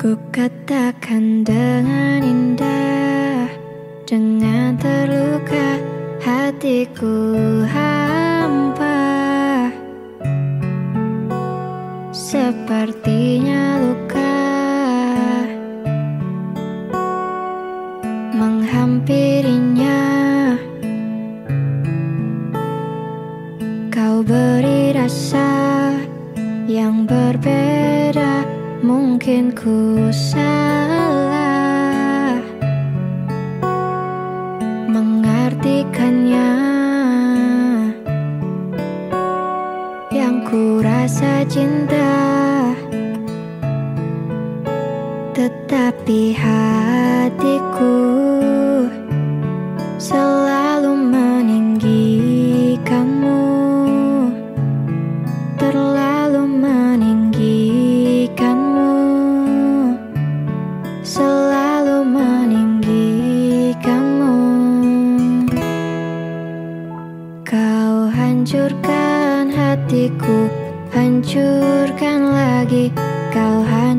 Ku katakan dengan indah Dengan terluka hatiku hampa. Sepertinya luka Menghampirinya. Kau beri rasa yang berbeda Mungkin ku salah Mengartikannya. Yang ku rasa cinta Tetapi hatiku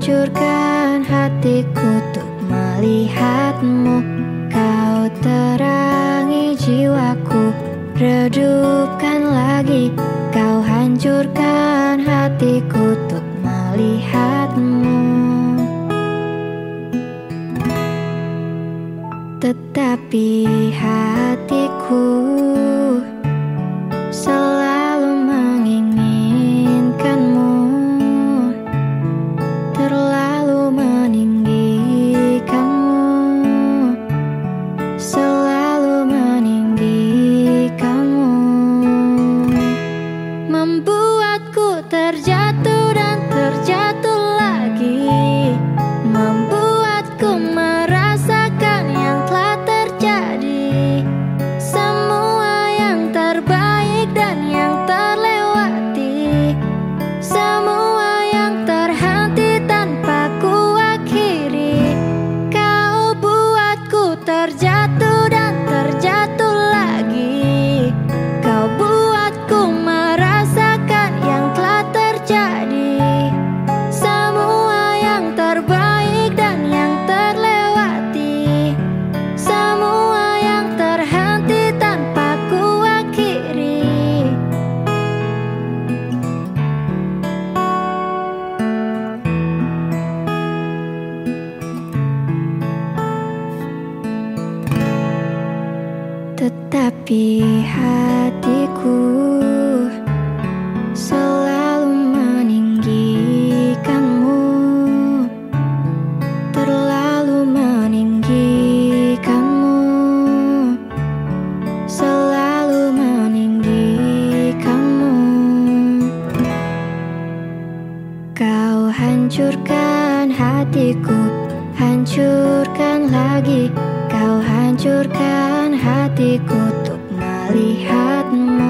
hancurkan hatiku Untuk melihatmu. Kau terangi jiwaku Redupkan lagi. Kau hancurkan hatiku Untuk melihatmu. Tetapi hatiku I thought Tetapi hatiku selalu meninggikanmu. Terlalu meninggikanmu. Selalu meninggikanmu. Kau hancurkan hatiku Hancurkan lagi Kau hancurkan hatiku Untuk melihatmu.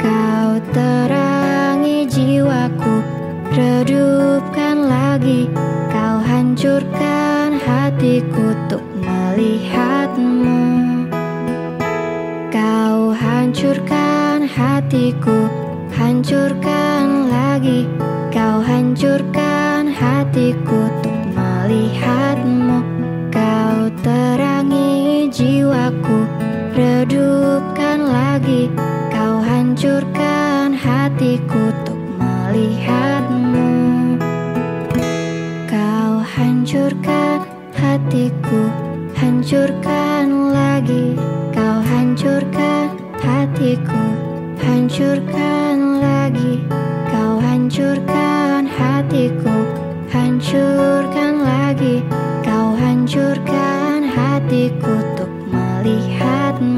Kau terangi jiwaku Redupkan lagi. Kau hancurkan hatiku Untuk melihatmu. Kau hancurkan hatiku Hancurkan lagi. Kau hancurkan hatiku Untuk melihatmu Redupkan lagi Kau hancurkan hatiku Untuk melihatmu. Kau hancurkan hatiku Hancurkan lagi. Kau hancurkan hatiku Hancurkan lagi. Kau hancurkan hatiku Hancurkan lagi. Kau hancurkan hatiku melihatmu